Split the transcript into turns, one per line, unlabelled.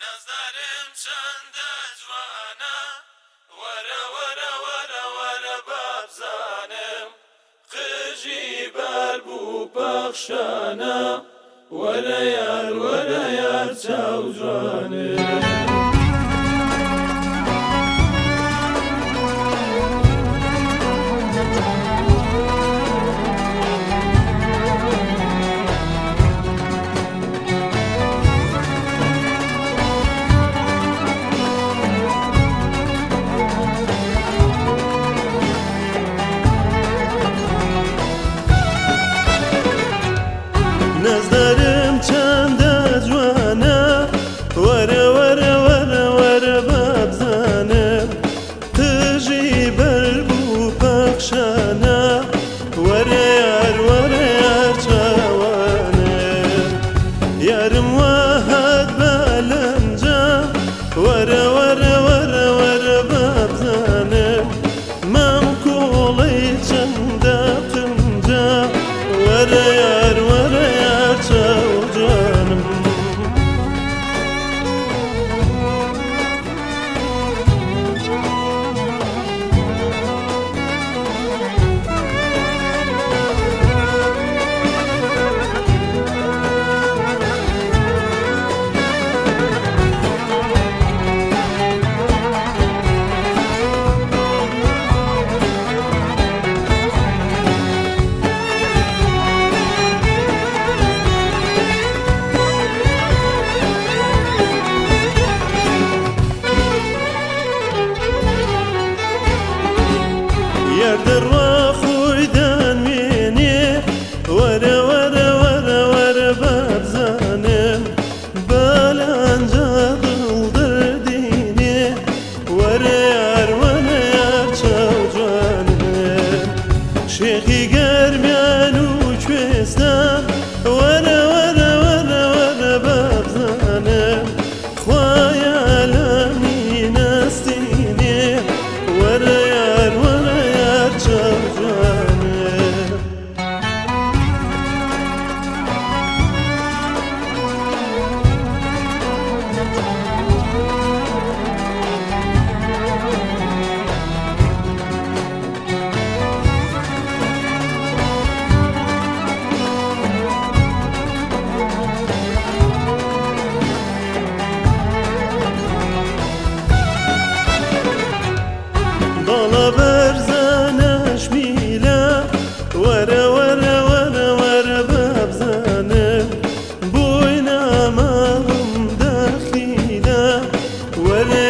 نەزارم چەندە جوانە وەرە وەرە وەرە وەرە بابزانم قژی بەربوو پەخشانە وەرە یار وەرە یار چاو جوانم שהיא were